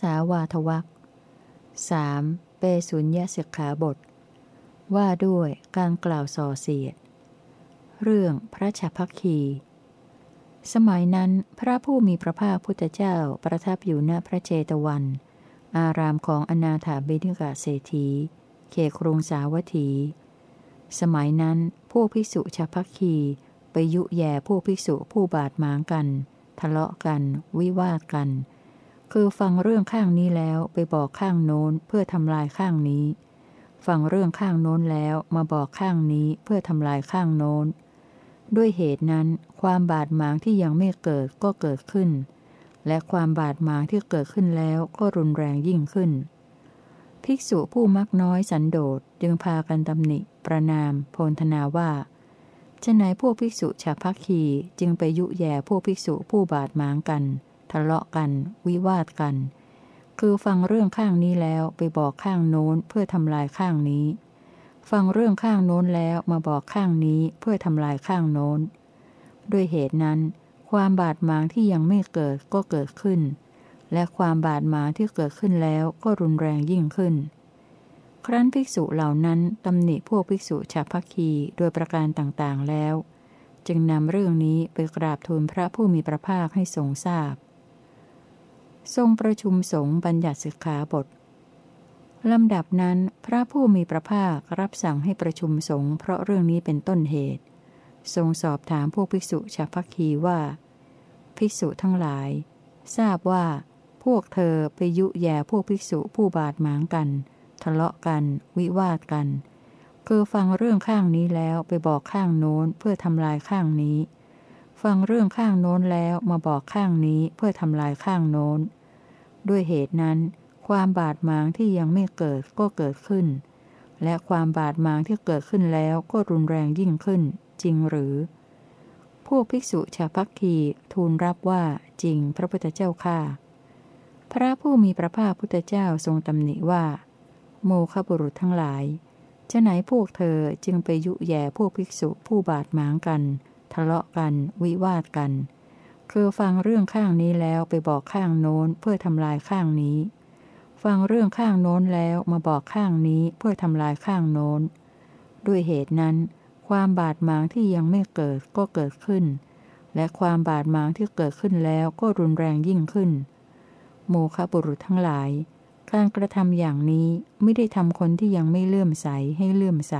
สาวาทวักสามเปสุญญาสิกขาบท ว่าด้วยการกล่าวส่อเสียด เรื่องพระชาพักคี สมัยนั้นพระผู้มีพระภาคพุทธเจ้าประทับอยู่ณพระเจตวัน อารามของอนาถาบิณกาเศรษฐี เขครุงสาวัตถี สมัยนั้นพวกภิกษุชาพักคีไปยุแย่พวกภิกษุผู้บาดหมางกัน ทะเลาะกัน วิวาทกัน คือฟังเรื่องข้างนี้แล้วไปบอกข้างโน้นเพื่อทำลายข้างนี้ ฟังเรื่องข้างโน้นแล้วมาบอกข้างนี้เพื่อทำลายข้างโน้น ด้วยเหตุนั้น ความบาดหมางที่ยังไม่เกิดก็เกิดขึ้น และความบาดหมางที่เกิดขึ้นแล้วก็รุนแรงยิ่งขึ้น ภิกษุผู้มักน้อยสันโดษจึงพากันตำหนิ ประนาม โพลธนาว่าฉะไหนพวกภิกษุชาพักคีจึงไปยุแย่พวกภิกษุผู้บาดหมางกัน ทะเลาะกัน วิวาทกัน คือฟังเรื่องข้างนี้แล้วไปบอกข้างโน้นเพื่อทำลายข้างนี้ ฟังเรื่องข้างโน้นแล้วมาบอกข้างนี้เพื่อทำลายข้างโน้น ด้วยเหตุนั้น ความบาดหมางที่ยังไม่เกิดก็เกิดขึ้น และความบาดหมางที่เกิดขึ้นแล้วก็รุนแรงยิ่งขึ้น ครั้นภิกษุเหล่านั้นตำหนิพวกภิกษุชาวพักคีโดยประการต่างๆแล้ว จึงนำเรื่องนี้ไปกราบทูลพระผู้มีพระภาคให้ทรงทราบ ทรงประชุมสงฆ์บัญญัติสิกขาบทลำดับนั้นพระผู้มีพระภาครับสั่งให้ประชุมสงฆ์เพราะเรื่องนี้เป็นต้นเหตุ ทรงสอบถามพวกภิกษุชาวพักคีว่า ภิกษุทั้งหลาย ทราบว่า พวกเธอไปยุแย่พวกภิกษุผู้บาดหมางกัน ทะเลาะกัน วิวาทกัน คือฟังเรื่องข้างนี้แล้วไปบอกข้างโน้นเพื่อทำลายข้างนี้ ฟังเรื่องข้างโน้นแล้วมาบอกข้างนี้เพื่อทำลายข้างโน้น ด้วยเหตุนั้น ความบาดหมางที่ยังไม่เกิดก็เกิดขึ้น และความบาดหมางที่เกิดขึ้นแล้วก็รุนแรงยิ่งขึ้น จริงหรือ พวกภิกษุชาวพักคีทูลรับว่าจริงพระพุทธเจ้าข้าพระผู้มีพระภาคพุทธเจ้าทรงตำหนิว่า โมฆบุรุษทั้งหลายจะไหนพวกเธอจึงไปยุแย่พวกภิกษุผู้บาดหมางกัน ทะเลาะกัน วิวาทกัน คือฟังเรื่องข้างนี้แล้วไปบอกข้างโน้นเพื่อทำลายข้างนี้ ฟังเรื่องข้างโน้นแล้วมาบอกข้างนี้เพื่อทำลายข้างโน้น ด้วยเหตุนั้น ความบาดหมางที่ยังไม่เกิดก็เกิดขึ้น และความบาดหมางที่เกิดขึ้นแล้วก็รุนแรงยิ่งขึ้น โมฆะบุรุษทั้งหลาย การกระทำอย่างนี้ไม่ได้ทำคนที่ยังไม่เลื่อมใสให้เลื่อมใส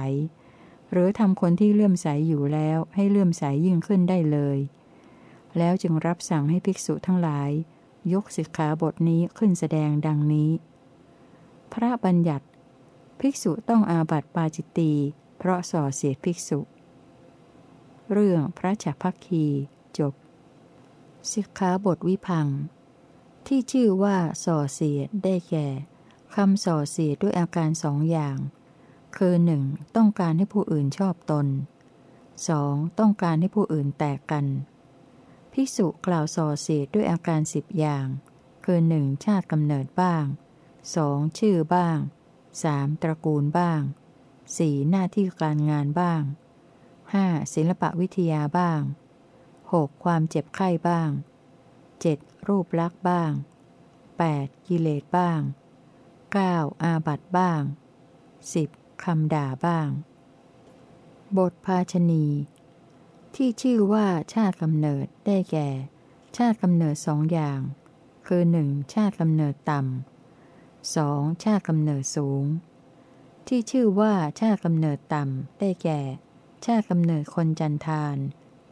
หรือทำคนที่เลื่อมใสอยู่แล้วให้เลื่อมใสยิ่งขึ้นได้เลย แล้วจึงรับสั่งให้ภิกษุทั้งหลาย ยกสิกขาบทนี้ขึ้นแสดงดังนี้ พระบัญญัติ ภิกษุต้องอาบัติปาจิตตีเพราะส่อเสียภิกษุ เรื่องพระจัพักคีจบสิกขาบทวิพัง ที่ชื่อว่าส่อเสียดได้แก่คำส่อเสียดด้วยอาการสองอย่าง คือหนึ่งต้องการให้ผู้อื่นชอบตน 2. ต้องการให้ผู้อื่นแตกกัน พิสุกล่าวส่อเสียด้วยอาการสิบอย่าง คือหนึ่งชาติกำเนิดบ้าง 2. ชื่อบ้าง 3. ตระกูลบ้าง 4. หน้าที่การงานบ้าง 5. ศิลปะวิทยาบ้าง 6. ความเจ็บไข้บ้าง 7. รูปลักษ์บ้าง 8. กิเลสบ้าง 9. อาบัตบ้าง 10. คำด่าบ้าง บทภาชณี ที่ชื่อว่าชาติกำเนิดได้แก่ ชาติกำเนิดสองอย่าง คือหนึ่งชาติกำเนิดต่ำสองชาติกำเนิดสูง ที่ชื่อว่าชาติกำเนิดต่ำได้แก่ ชาติกำเนิดคนจันทาน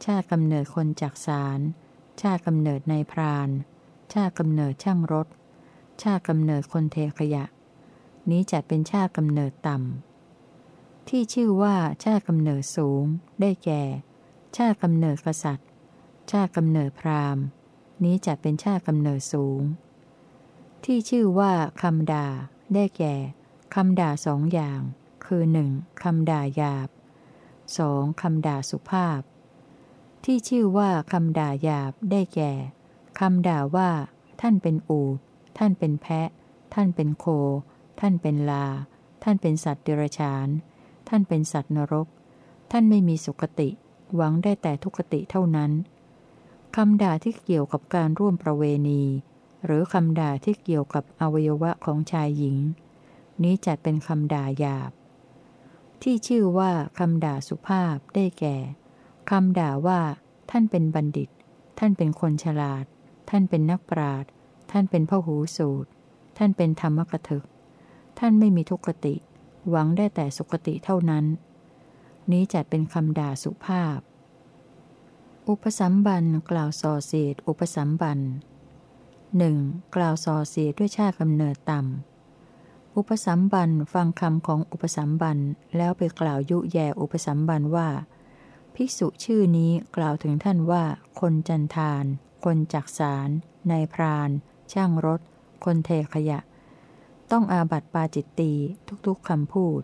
ชาติกำเนิดคนจักสารชาติกำเนิดในพราน ชาติกำเนิดช่างรถ ชาติกำเนิดคนเทขยะ นี้จัดเป็นชาติกำเนิดต่ำที่ชื่อว่าชาติกำเนิดสูง ได้แก่ ชาติกำเนิดกษัตริย์ ชาติกำเนิดพราหมณ์ นี้จัดเป็นชาติกำเนิดสูง ที่ชื่อว่าคำด่า ได้แก่คำด่าสองอย่าง คือหนึ่งคำด่าหยาบสองคำด่าสุภาพ ที่ชื่อว่าคำด่าหยาบได้แก่คำด่าว่า ท่านเป็นอูดท่านเป็นแพะ ท่านเป็นโค ท่านเป็นลา ท่านเป็นสัตว์เดรัจฉาน ท่านเป็นสัตว์นรก ท่านไม่มีสุคติ หวังได้แต่ทุกติเท่านั้นคำด่าที่เกี่ยวกับการร่วมประเวณี หรือคำด่าที่เกี่ยวกับอวัยวะของชายหญิง นี้จัดเป็นคำด่าหยาบ ที่ชื่อว่าคำด่าสุภาพได้แก่คำด่าว่า ท่านเป็นบัณฑิต ท่านเป็นคนฉลาด ท่านเป็นนักปราชญ์ท่านเป็นพหูสูตร ท่านเป็นธรรมกถึก ท่านไม่มีทุกติ หวังได้แต่สุขติเท่านั้น นี้จัดเป็นคำด่าสุภาพ อุปสัมบันกล่าวส่อเสียดอุปสัมบันหนึ่งกล่าวส่อเสียดด้วยชาติกำเนิดต่ำ อุปสัมบันฟังคำของอุปสัมบันแล้วไปกล่าวยุแย่อุปสัมบันว่า ภิกษุชื่อนี้กล่าวถึงท่านว่า คนจันทาน คนจักสารนายพราน ช่างรถ คนเทขยะ ต้องอาบัติปาจิตตีทุกๆคำพูด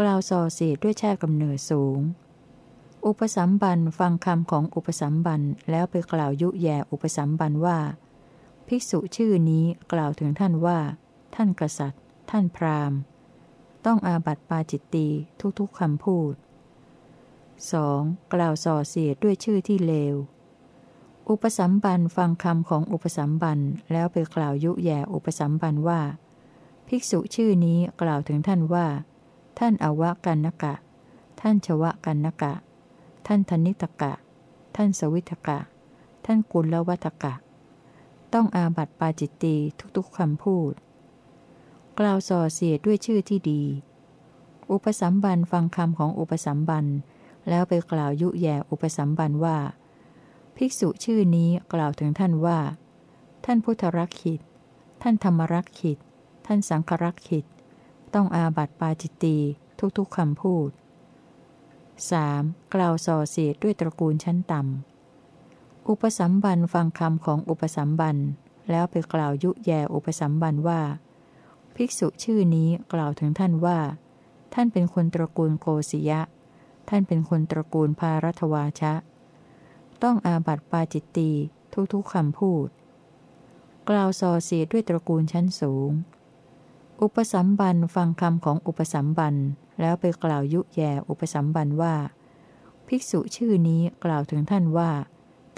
กล่าวส่อเสียดด้วยชาติกำเนิดสูง อุปสัมบันฟังคำของอุปสัมบันแล้วไปกล่าวยุแย่อุปสัมบันว่า ภิกษุชื่อนี้กล่าวถึงท่านว่า ท่านกษัตริย์ ท่านพราหมณ์ ต้องอาบัติปาจิตตีทุกๆคำพูด 2. กล่าวส่อเสียดด้วยชื่อที่เลว อุปสัมบันฟังคำของอุปสัมบันแล้วไปกล่าวยุแย่อุปสัมบันว่า ภิกษุชื่อนี้กล่าวถึงท่านว่า ท่านอวกันนกะ ท่านชวกันนกะ ท่านธนิตกะ ท่านสวิทกะ ท่านกุลวัตกะ ต้องอาบัติปาจิตตีทุกๆคำพูด กล่าวส่อเสียดด้วยชื่อที่ดี อุปสัมบันฟังคำของอุปสัมบัน แล้วไปกล่าวยุแย่อุปสัมบันว่า ภิกษุชื่อนี้กล่าวถึงท่านว่า ท่านพุทธรักขิต ท่านธรรมรักขิต ท่านสังครักขิต ต้องอาบัติปาจิตตีทุกๆคำพูด 3. กล่าวส่อเสียดด้วยตระกูลชั้นต่ำ อุปสัมบันฟังคำของอุปสัมบัน แล้วไปกล่าวยุแย่อุปสัมบันว่า ภิกษุชื่อนี้กล่าวถึงท่านว่า ท่านเป็นคนตระกูลโกศยะ ท่านเป็นคนตระกูลพารัตวาชะ ต้องอาบัติปาจิตตีทุกๆคำพูด กล่าวส่อเสียดด้วยตระกูลชั้นสูง อุปสัมบันฟังคำของอุปสัมบันแล้วไปกล่าวยุแย่อุปสัมบันว่า ภิกษุชื่อนี้กล่าวถึงท่านว่า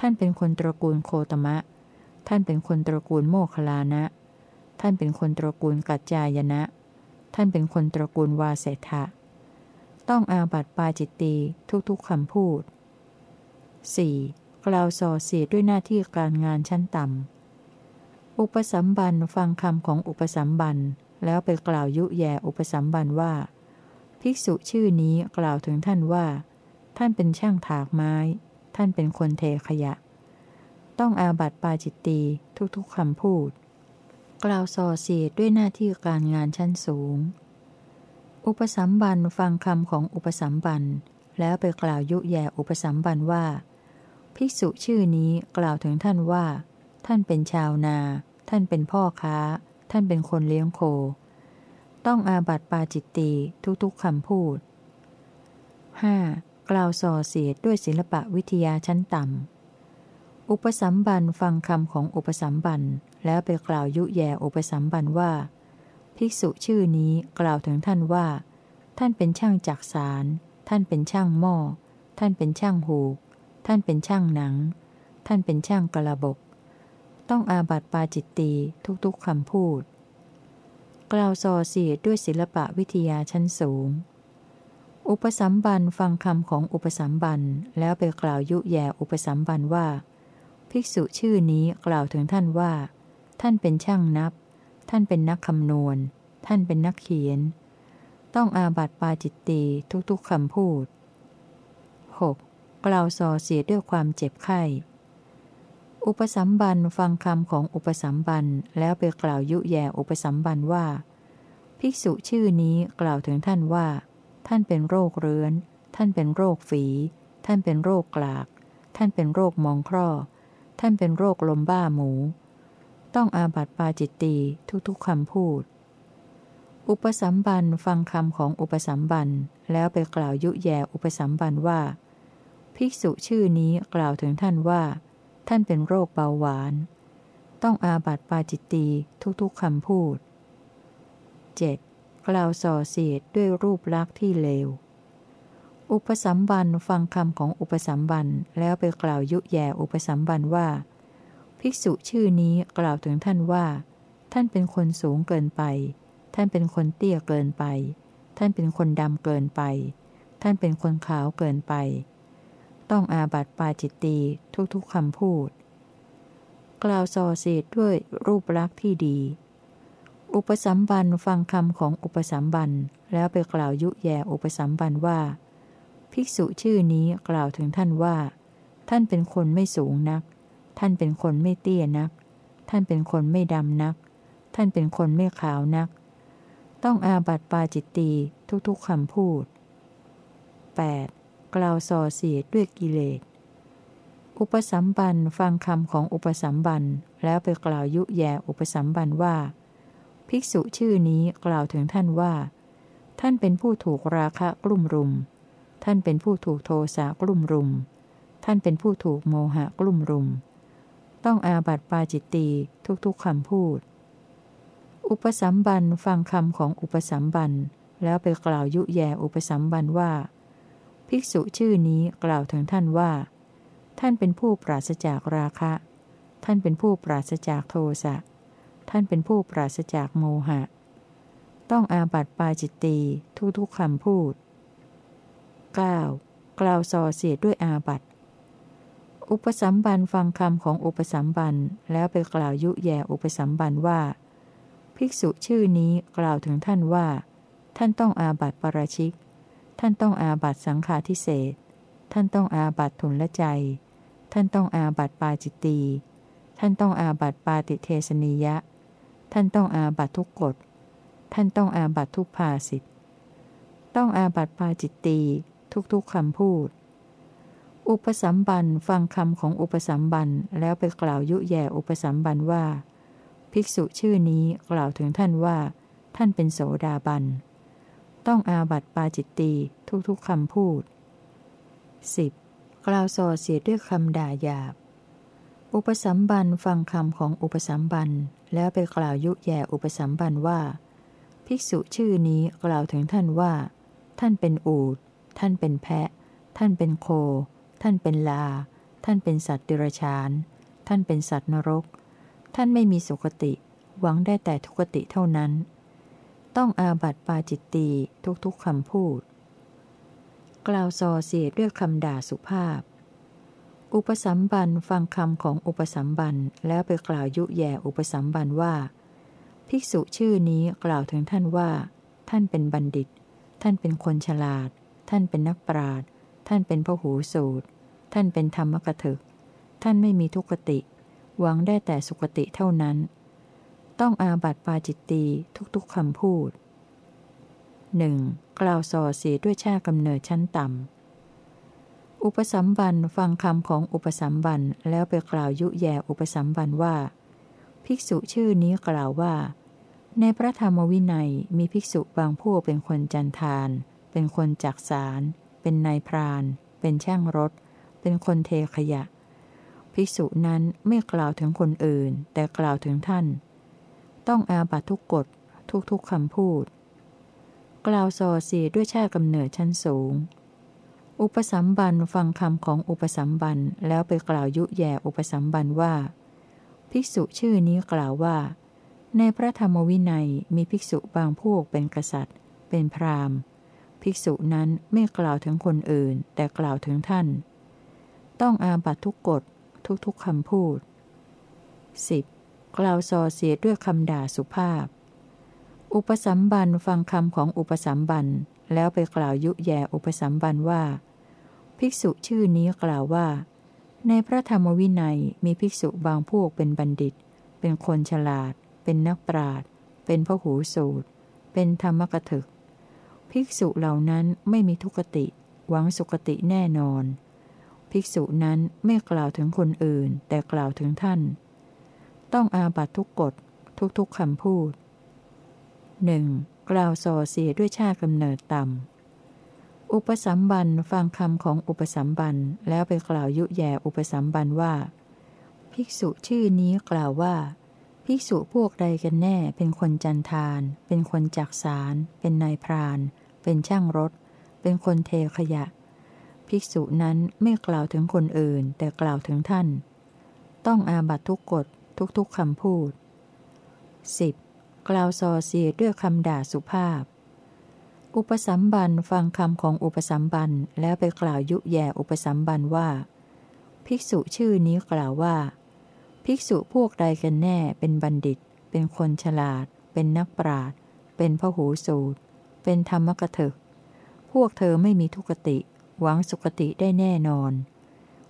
ท่านเป็นคนตระกูลโคตมะ ท่านเป็นคนตระกูลโมคลานะ ท่านเป็นคนตระกูลกัจจายนะ ท่านเป็นคนตระกูลวาเสถะต้องอาบัติปาจิตตีทุกๆคำพูด 4. กล่าวส่อเสียด้วยหน้าที่การงานชั้นต่ำอุปสัมบันฟังคำของอุปสัมบัน แล้วไปกล่าวยุแย่อุปสัมบันว่า ภิกษุชื่อนี้กล่าวถึงท่านว่า ท่านเป็นช่างถากไม้ ท่านเป็นคนเทขยะ ต้องอาบัติปาจิตตีทุกๆคำพูด กล่าวส่อเสียดด้วยหน้าที่การงานชั้นสูง อุปสัมบันฟังคำของอุปสัมบันแล้วไปกล่าวยุแย่อุปสัมบันว่า ภิกษุชื่อนี้กล่าวถึงท่านว่า ท่านเป็นชาวนา ท่านเป็นพ่อค้า ท่านเป็นคนเลี้ยงโค ต้องอาบัติปาจิตตีทุกๆคำพูด 5. กล่าวส่อเสียดด้วยศิลปะวิทยาชั้นต่ำ อุปสัมบันฟังคำของอุปสัมบันแล้วไปกล่าวยุแย่อุปสัมบันว่า ภิกษุชื่อนี้กล่าวถึงท่านว่า ท่านเป็นช่างจักสาร ท่านเป็นช่างหม้อ ท่านเป็นช่างหูก ท่านเป็นช่างหนัง ท่านเป็นช่างกระบก ต้องอาบัติปาจิตตีทุกๆคำพูด กล่าวส่อเสียดด้วยศิลปะวิทยาชั้นสูง อุปสัมบันฟังคำของอุปสัมบันแล้วไปกล่าวยุแย่อุปสัมบันว่า ภิกษุชื่อนี้กล่าวถึงท่านว่า ท่านเป็นช่างนับ ท่านเป็นนักคำนวณ ท่านเป็นนักเขียน ต้องอาบัติปาจิตตีทุกๆคำพูด 6. กล่าวส่อเสียด้วยความเจ็บไข้ อุปสัมบันฟังคำของอุปสัมบันแล้วไปกล่าวยุแย่อุปสัมบันว่า ภิกษุชื่อนี้กล่าวถึงท่านว่า ท่านเป็นโรคเรื้อน ท่านเป็นโรคฝี ท่านเป็นโรคกลาก ท่านเป็นโรคมองคร่อ ท่านเป็นโรคลมบ้าหมู ต้องอาบัติปาจิตตีทุกๆคำพูด อุปสัมบันฟังคำของอุปสัมบันแล้วไปกล่าวยุแย่อุปสัมบันว่า ภิกษุชื่อนี้กล่าวถึงท่านว่า ท่านเป็นโรคเบาหวาน ต้องอาบัติปาจิตตีทุกๆคำพูด 7. กล่าวส่อเสียดด้วยรูปลักษณ์ที่เลว อุปสัมบันฟังคำของอุปสัมบันแล้วไปกล่าวยุแย่อุปสัมบันว่า ภิกษุชื่อนี้กล่าวถึงท่านว่า ท่านเป็นคนสูงเกินไป ท่านเป็นคนเตี้ยเกินไป ท่านเป็นคนดำเกินไป ท่านเป็นคนขาวเกินไป ต้องอาบัติปาจิตตีทุกๆคำพูด กล่าวส่อเสียดด้วยรูปลักษณ์ที่ดี อุปสัมบันฟังคำของอุปสัมบันแล้วไปกล่าวยุแย่อุปสัมบันว่า ภิกษุชื่อนี้กล่าวถึงท่านว่า ท่านเป็นคนไม่สูงนัก ท่านเป็นคนไม่เตี้ยนัก ท่านเป็นคนไม่ดำนัก ท่านเป็นคนไม่ขาวนัก ต้องอาบัติปาจิตตีทุกๆคำพูด 8. กล่าวส่อเสียดด้วยกิเลส อุปสัมบันฟังคำของอุปสัมบันแล้วไปกล่าวยุแย่อุปสัมบันว่า ภิกษุชื่อนี้กล่าวถึงท่านว่า ท่านเป็นผู้ถูกราคะกลุ่มรุม ท่านเป็นผู้ถูกโทสะกลุ่มรุม ท่านเป็นผู้ถูกโมหะกลุ่มรุม ต้องอาบัติปาจิตตีทุกๆคำพูด อุปสัมบันฟังคำของอุปสัมบันแล้วไปกล่าวยุแย่อุปสัมบันว่า ภิกษุชื่อนี้กล่าวถึงท่านว่า ท่านเป็นผู้ปราศจากราคะ ท่านเป็นผู้ปราศจากโทสะ ท่านเป็นผู้ปราศจากโมหะ ต้องอาบัติปาจิตตีทุกๆคำพูด 9. กล่าวส่อเสียดด้วยอาบัติ อุปสัมบันฟังคำของอุปสัมบันแล้วไปกล่าวยุแย่อุปสัมบันว่า ภิกษุชื่อนี้กล่าวถึงท่านว่า ท่านต้องอาบัติปราชิก ท่านต้องอาบัตสังฆาทิเศษท่านต้องอาบัตทุนละใจ ท่านต้องอาบัตปาจิตตีท่านต้องอาบัตปาติเทสนิยะ ท่านต้องอาบัตทุกกฎ ท่านต้องอาบัตทุกภาสิทธ์ต้องอาบัตปาจิตตีทุกๆคำพูด อุปสัมบันฟังคำของอุปสัมบันแล้วไปกล่าวยุแย่อุปสัมบันว่า ภิกษุชื่อนี้กล่าวถึงท่านว่า ท่านเป็นโสดาบัน ต้องอาบัติปาจิตตีทุกๆคำพูด 10. กล่าวส่อเสียดด้วยคำด่าหยาบ อุปสัมบันฟังคำของอุปสัมบันแล้วไปกล่าวยุแย่อุปสัมบันว่า ภิกษุชื่อนี้กล่าวถึงท่านว่า ท่านเป็นอูดท่านเป็นแพะ ท่านเป็นโค ท่านเป็นลา ท่านเป็นสัตว์เดรัจฉาน ท่านเป็นสัตว์นรก ท่านไม่มีสุคติ หวังได้แต่ทุกติเท่านั้น ต้องอาบัติปาจิตตีทุกๆคำพูด กล่าวส่อเสียด้วยคำด่าสุภาพ อุปสัมบันฟังคำของอุปสัมบันแล้วไปกล่าวยุแย่อุปสัมบันว่า ภิกษุชื่อนี้กล่าวถึงท่านว่า ท่านเป็นบัณฑิต ท่านเป็นคนฉลาด ท่านเป็นนักปราชญ์ท่านเป็นพหูสูตร ท่านเป็นธรรมกถึก ท่านไม่มีทุกติ หวังได้แต่สุกติเท่านั้น ต้องอาบัติปาจิตตีทุกๆคำพูดหนึ่งกล่าวส่อเสียด้วยชาติกำเนิดชั้นต่ำ อุปสัมบันฟังคำของอุปสัมบันแล้วไปกล่าวยุแย่อุปสัมบันว่า ภิกษุชื่อนี้กล่าวว่า ในพระธรรมวินัยมีภิกษุบางพวกเป็นคนจันทาน เป็นคนจักสาร เป็นนายพราน เป็นช่างรถ เป็นคนเทขยะ ภิกษุนั้นไม่กล่าวถึงคนอื่น แต่กล่าวถึงท่าน ต้องอาบัตทุกกฎทุกๆคำพูด กล่าวส่อเสียด้วยชาติกำเนิดชั้นสูง อุปสัมบันฟังคำของอุปสัมบันแล้วไปกล่าวยุแย่อุปสัมบันว่า ภิกษุชื่อนี้กล่าวว่า ในพระธรรมวินัยมีภิกษุบางพวกเป็นกษัตริย์ เป็นพราหมณ์ ภิกษุนั้นไม่กล่าวถึงคนอื่น แต่กล่าวถึงท่าน ต้องอาบัตทุกกฎทุกๆคำพูด 10. กล่าวส่อเสียด้วยคำด่าสุภาพ อุปสัมบันฟังคำของอุปสัมบันแล้วไปกล่าวยุแย่อุปสัมบันว่า ภิกษุชื่อนี้กล่าวว่า ในพระธรรมวินัยมีภิกษุบางพวกเป็นบัณฑิต เป็นคนฉลาด เป็นนักปราชญ์เป็นพหูสูตร เป็นธรรมกถึก ภิกษุเหล่านั้นไม่มีทุกติ หวังสุกติแน่นอน ภิกษุนั้นไม่กล่าวถึงคนอื่น แต่กล่าวถึงท่าน ต้องอาบัตทุกกฎทุกๆคำพูดหนึ่งกล่าวส่อเสียด้วยชาติกำเนิดต่ำ อุปสัมบันฟังคำของอุปสัมบันแล้วไปกล่าวยุแย่อุปสัมบันว่า ภิกษุชื่อนี้กล่าวว่า ภิกษุพวกใดกันแน่เป็นคนจันทาน เป็นคนจักสารเป็นนายพราน เป็นช่างรถ เป็นคนเทขยะ ภิกษุนั้นไม่กล่าวถึงคนอื่น แต่กล่าวถึงท่านตต้องอาบัตทุกกฎ ทุกๆคำพูด 10. กล่าวส่อเสียดด้วยคำด่าสุภาพ อุปสัมบันฟังคำของอุปสัมบันแล้วไปกล่าวยุแย่อุปสัมบันว่า ภิกษุชื่อนี้กล่าวว่า ภิกษุพวกใดกันแน่เป็นบัณฑิต เป็นคนฉลาด เป็นนักปราชญ์เป็นพหูสูตร เป็นธรรมกถึก พวกเธอไม่มีทุกติ หวังสุคติได้แน่นอน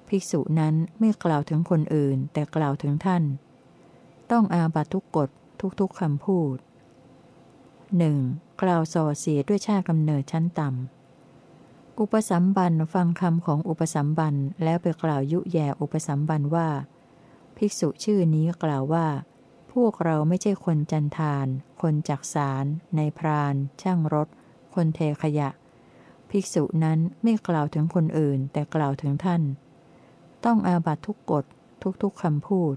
ภิกษุนั้นไม่กล่าวถึงคนอื่นแต่กล่าวถึงท่าน ต้องอาบัตทุกกฎทุกๆคำพูดหนึ่งกล่าวส่อเสียด้วยชาติกำเนิดชั้นต่ำ อุปสัมบันฟังคำของอุปสัมบันแล้วไปกล่าวยุแย่อุปสัมบันว่า ภิกษุชื่อนี้กล่าวว่า พวกเราไม่ใช่คนจันทาน คนจักสารในพราน ช่างรถ คนเทขยะ ภิกษุนั้นไม่กล่าวถึงคนอื่นแต่กล่าวถึงท่าน ต้องอาบัตทุกกฎทุกๆคำพูด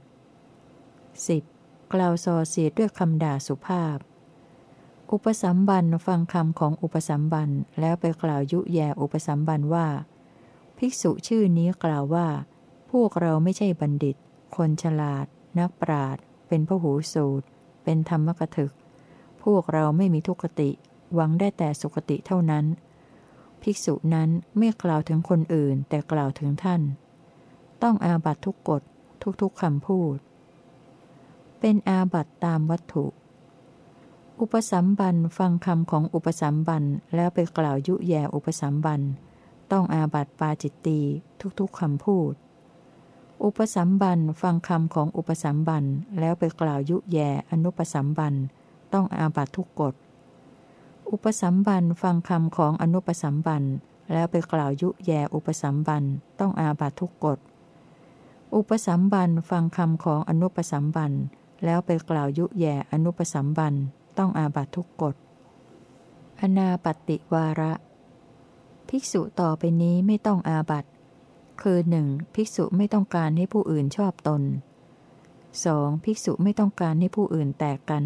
10. กล่าวส่อเสียด้วยคำด่าสุภาพ อุปสัมบันฟังคำของอุปสัมบันแล้วไปกล่าวยุแย่อุปสัมบันว่า ภิกษุชื่อนี้กล่าวว่า พวกเราไม่ใช่บัณฑิต คนฉลาด นักปราดเป็นพหูสูตร เป็นธรรมกถึก พวกเราไม่มีทุกติ หวังได้แต่สุคติเท่านั้น ภิกษุนั้นไม่กล่าวถึงคนอื่นแต่กล่าวถึงท่าน ต้องอาบัตทุกกฎทุกๆคำพูด เป็นอาบัตตามวัตถุ อุปสัมบันฟังคำของอุปสัมบันแล้วไปกล่าวยุแย่อุปสัมบันต้องอาบัตปาจิตตีทุกๆคำพูด อุปสัมบันฟังคำของอุปสัมบันแล้วไปกล่าวยุแย่อนุปสัมบันต้องอาบัตทุกกฎ อุปสัมบันฟังคำของอนุปสัมบันแล้วไปกล่าวยุแย่อุปสัมบันต้องอาบัตทุกกฎ อุปสัมบันฟังคำของอนุปสัมบัน แล้วไปกล่าวยุแย่อนุปสัมบันต้องอาบัตทุกกฎ อนาปติวาระ ภิกษุต่อไปนี้ไม่ต้องอาบัตคือหนึ่งภิกษุไม่ต้องการให้ผู้อื่นชอบตน 2. ภิกษุไม่ต้องการให้ผู้อื่นแตกกัน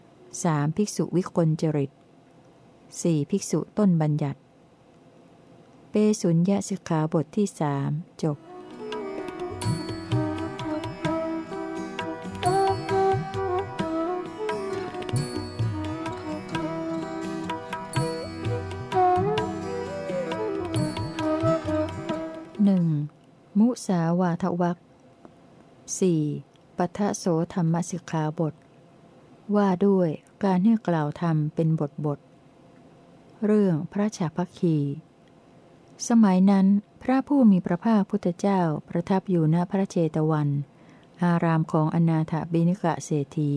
3. ภิกษุวิกลจริต 4. ภิกษุต้นบัญญัติ เปสุญญาสิกขาบทที่สจบาทวักสี่ปัทโสธรรมสิกขาบท ว่าด้วยการให้กล่าวธรรมเป็นบทบท เรื่องพระชาพัคี สมัยนั้นพระผู้มีพระภาคพุทธเจ้าประทับอยู่ณพระเจตวัน อารามของอนาถบิณกะเศรษฐี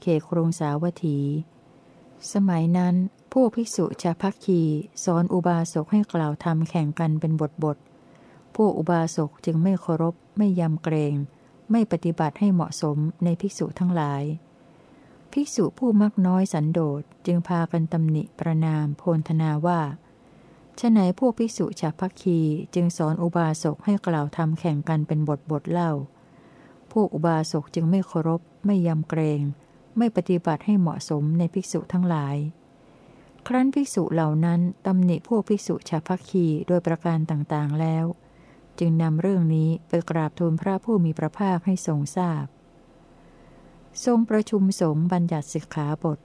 เขครงสาวัตถี สมัยนั้นผู้ภิกษุชาพัคี สอนอุบาสกให้กล่าวธรรมแข่งกันเป็นบทบท พวกอุบาสกจึงไม่เคารพ ไม่ยำเกรง ไม่ปฏิบัติให้เหมาะสมในภิกษุทั้งหลาย ภิกษุผู้มักน้อยสันโดษจึงพากันตำหนิประนามโพนธนาว่าฉไหนพวกภิกษุชาพักคีจึงสอนอุบาสกให้กล่าวทำแข่งกันเป็นบทบทเล่า พวกอุบาสกจึงไม่เคารพ ไม่ยำเกรง ไม่ปฏิบัติให้เหมาะสมในภิกษุทั้งหลาย ครั้นภิกษุเหล่านั้นตำหนิพวกภิกษุชาพักคีโดยประการต่างๆแล้ว จึงนำเรื่องนี้ไปกราบทูลพระผู้มีพระภาคให้ทรงทราบ ทรงประชุมสงฆ์บัญญัติสิกขาบท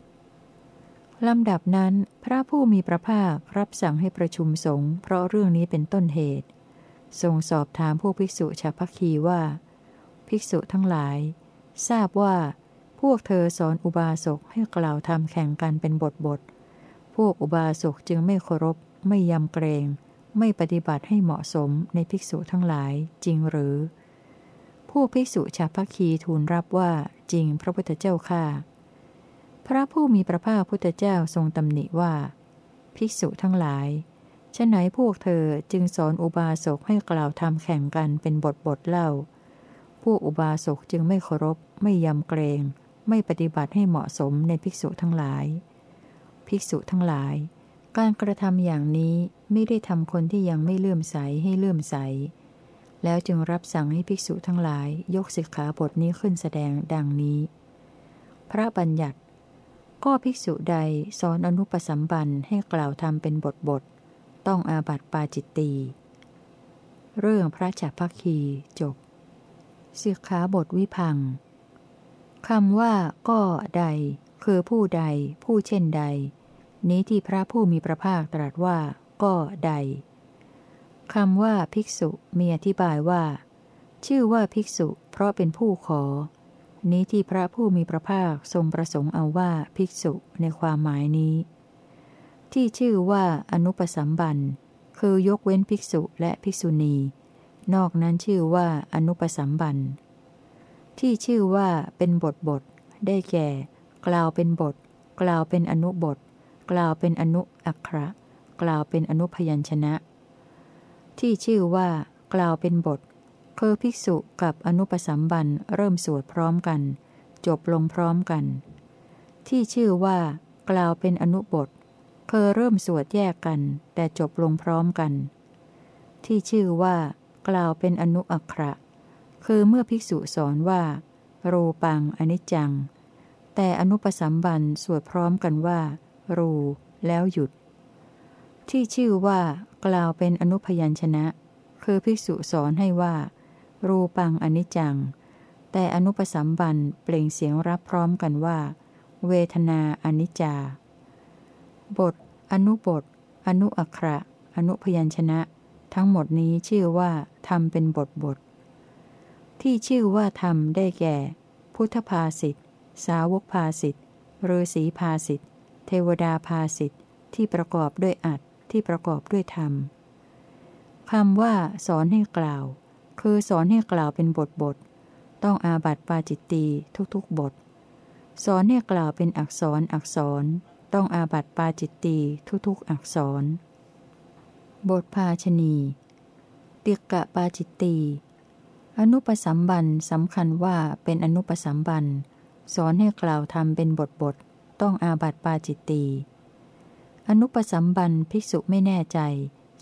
ลำดับนั้นพระผู้มีพระภาครับสั่งให้ประชุมสงฆ์เพราะเรื่องนี้เป็นต้นเหตุ ทรงสอบถามพวกภิกษุชาวพัคีว่า ภิกษุทั้งหลาย ทราบว่าพวกเธอสอนอุบาสกให้กล่าวทำแข่งกันเป็นบทบท พวกอุบาสกจึงไม่เคารพ ไม่ยำเกรง ไม่ปฏิบัติให้เหมาะสมในภิกษุทั้งหลายจริงหรือ ผู้ภิกษุชาวพัคีทูลรับว่าจริงพระพุทธเจ้าข้าพระผู้มีพระภาคพุทธเจ้าทรงตำหนิว่า ภิกษุทั้งหลายฉะไหนพวกเธอจึงสอนอุบาสกให้กล่าวทำแข่งกันเป็นบทบทเล่าผู้อุบาสกจึงไม่เคารพ ไม่ยำเกรง ไม่ปฏิบัติให้เหมาะสมในภิกษุทั้งหลาย ภิกษุทั้งหลาย การกระทำอย่างนี้ไม่ได้ทำคนที่ยังไม่เลื่อมใสให้เลื่อมใส แล้วจึงรับสั่งให้ภิกษุทั้งหลายยกสิกขาบทนี้ขึ้นแสดงดังนี้ พระบัญญัติ ก็ภิกษุใดสอนอนุปสัมบันให้กล่าวทำเป็นบทบท ต้องอาบัติปาจิตตีเรื่องพระจักพักคีจบสิกขาบทวิพังคำว่าก็ใด คือผู้ใด ผู้เช่นใด นี้ที่พระผู้มีพระภาคตรัสว่า ก็ใดคำว่าภิกษุมีอธิบายว่า ชื่อว่าภิกษุเพราะเป็นผู้ขอ นี้ที่พระผู้มีพระภาคทรงประสงค์เอาว่าภิกษุในความหมายนี้ ที่ชื่อว่าอนุปสัมบันคือยกเว้นภิกษุและภิกษุณี นอกนั้นชื่อว่าอนุปสัมบันที่ชื่อว่าเป็นบทบท ได้แก่ กล่าวเป็นบท กล่าวเป็นอนุบท กล่าวเป็นอนุอักขระกล่าวเป็นอนุพยัญชนะ ที่ชื่อว่า กล่าวเป็นบทคือภิกษุกับอนุปสัมบันเริ่มสวดพร้อมกัน จบลงพร้อมกัน ที่ชื่อว่า กล่าวเป็นอนุบทเคอเริ่มสวดแยกกัน แต่จบลงพร้อมกัน ที่ชื่อว่า กล่าวเป็นอนุอักขระคือเมื่อภิกษุสอนว่า รูปังอนิจจัง แต่อนุปสัมบันสวดพร้อมกันว่า รู แล้วหยุด ที่ชื่อว่ากล่าวเป็นอนุพยัญชนะ คือภิกษุสอนให้ว่า รูปังอนิจจัง แต่อนุปสัมบันเปล่งเสียงรับพร้อมกันว่า เวทนาอนิจจา บท อนุบท อนุอัคระอนุพยัญชนะ ทั้งหมดนี้ชื่อว่าทำเป็นบทบท ที่ชื่อว่าธรรมได้แก่ พุทธภาสิทธสาวกภาสิทธฤาษีภาสิทธ เทวดาภาสิทธิ์ที่ประกอบด้วยอัดที่ประกอบด้วยธรรมคำว่า สอนให้กล่าว คือสอนให้กล่าวเป็นบทบท ต้องอาบัติปาจิตตีทุกๆบท สอนให้กล่าวเป็นอักษรอักษร ต้องอาบัติปาจิตตีทุกๆอักษร บทภาชนีติกะปาจิตตีอนุปสัมบันสำคัญว่าเป็นอนุปสัมบันสอนให้กล่าวทำเป็นบทบท ต้องอาบัติปาจิตตีอนุปสัมบันภิกษุไม่แน่ใจ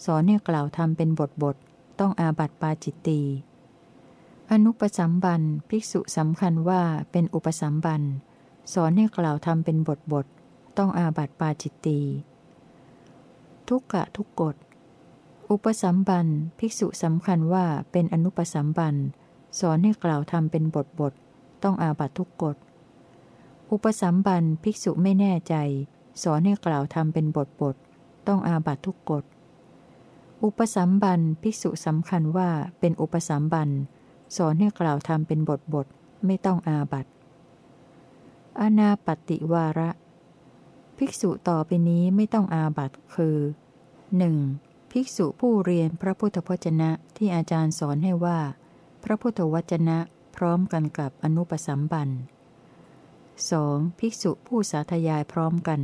สอนให้กล่าวทำเป็นบทบท ต้องอาบัติปาจิตตีอนุปสัมบันภิกษุสำคัญว่าเป็นอุปสัมบันสอนให้กล่าวทำเป็นบทบท ต้องอาบัติปาจิตตีทุกกะทุกกฎอุปสัมบันภิกษุสำคัญว่าเป็นอนุปสัมบันสอนให้กล่าวทำเป็นบทบท ต้องอาบัตทุกกฎ อุปสัมบันภิกษุไม่แน่ใจ สอนให้กล่าวทำเป็นบทบท ต้องอาบัตทุกกฎ อุปสัมบันภิกษุสำคัญว่าเป็นอุปสัมบันสอนให้กล่าวทำเป็นบทบท ไม่ต้องอาบัตอนาปติวาระ ภิกษุต่อไปนี้ไม่ต้องอาบัตคือ 1. ภิกษุผู้เรียนพระพุทธพจนะที่อาจารย์สอนให้ว่า พระพุทธวจนะพร้อมกันกับอนุปสัมบัน 2. ภิกษุผู้สาธยายพร้อมกัน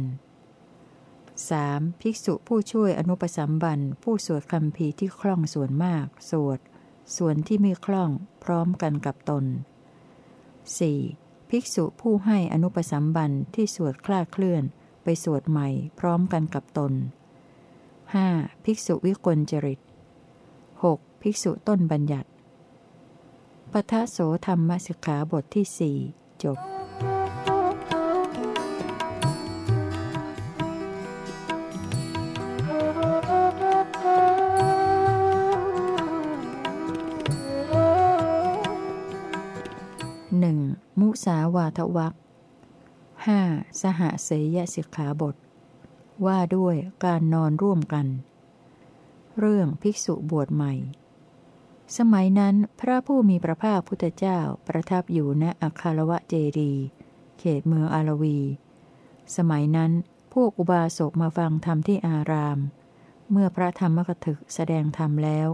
3. ภิกษุผู้ช่วยอนุปสัมบันผู้สวดคำพีที่คล่องส่วนมาก สวด ส่วนที่ไม่คล่องพร้อมกันกับตน 4. ภิกษุผู้ให้อนุปสัมบันที่สวดคลาดเคลื่อน ไปสวดใหม่พร้อมกันกับตน 5. ภิกษุวิกลจริต 6. ภิกษุต้นบัญญัติปทะโสธรรมสิกขาบทที่สี่จบ ทวักห้าสหเสยสิกขาบท ว่าด้วยการนอนร่วมกัน เรื่องภิกษุบวชใหม่ สมัยนั้นพระผู้มีพระภาคพุทธเจ้าประทับอยู่ณอัคารวะเจดี เขตเมืองอารวี สมัยนั้นพวกอุบาสกมาฟังธรรมที่อาราม เมื่อพระธรรมกถึกแสดงธรรมแล้ว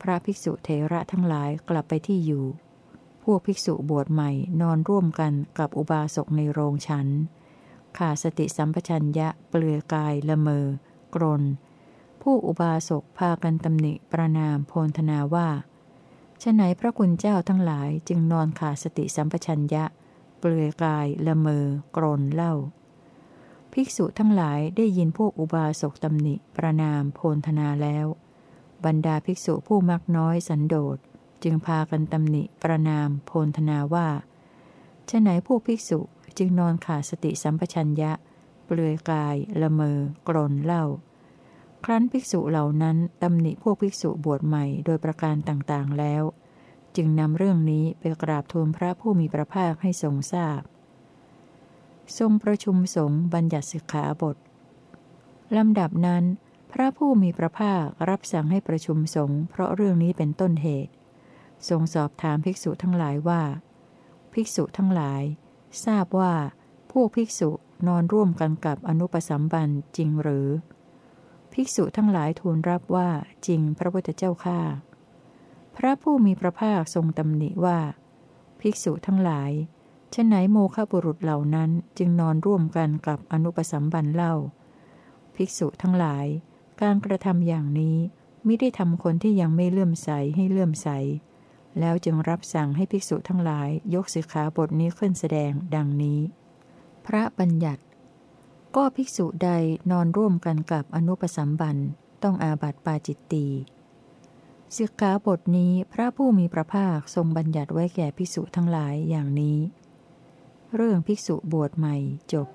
พระภิกษุเทระทั้งหลายกลับไปที่อยู่ พวกภิกษุบวชใหม่นอนร่วมกันกับอุบาสกในโรงฉัน ขาดสติสัมปชัญญะเปลือยกายละเมอ กรน ผู้อุบาสกพากันตำหนิประนามโพนธนาว่าฉไหนพระคุณเจ้าทั้งหลายจึงนอนขาดสติสัมปชัญญะ เปลือยกายละเมอ กรนเล่า ภิกษุทั้งหลายได้ยินพวกอุบาสกตำหนิประนามโพนธนาแล้ว บรรดาภิกษุผู้มักน้อยสันโดษ จึงพากันตำหนิประนาม โพนธนาว่าฉไหนพวกภิกษุจึงนอนขาดสติสัมปชัญญะ เปลือยกาย ละเมอกรนเล่า ครั้นภิกษุเหล่านั้นตำหนิพวกภิกษุบวชใหม่โดยประการต่างๆแล้ว จึงนำเรื่องนี้ไปกราบทูลพระผู้มีพระภาคให้ทรงทราบ ทรงประชุมสงฆ์บัญญัติสิกขาบทลำดับนั้น พระผู้มีพระภาครับสั่งให้ประชุมสงฆ์เพราะเรื่องนี้เป็นต้นเหตุ ทรงสอบถามภิกษุทั้งหลายว่า ภิกษุทั้งหลาย ทราบว่า พวกภิกษุนอนร่วมกันกับอนุปสัมบันจริงหรือ ภิกษุทั้งหลายทูลรับว่าจริงพระพุทธเจ้าข้าพระผู้มีพระภาคทรงตำหนิว่า ภิกษุทั้งหลายฉไหนโมฆะบุรุษเหล่านั้นจึงนอนร่วมกันกับอนุปสัมบันเล่า ภิกษุทั้งหลาย การกระทำอย่างนี้ไม่ได้ทำคนที่ยังไม่เลื่อมใสให้เลื่อมใส แล้วจึงรับสั่งให้ภิกษุทั้งหลายยกสิกขาบทนี้ขึ้นแสดงดังนี้ พระบัญญัติ ก็ภิกษุใดนอนร่วมกันกับอนุปสัมบันต้องอาบัติปาจิตตีสิกขาบทนี้พระผู้มีพระภาคทรงบัญญัติไว้แก่ภิกษุทั้งหลายอย่างนี้ เรื่องภิกษุบวชใหม่จบ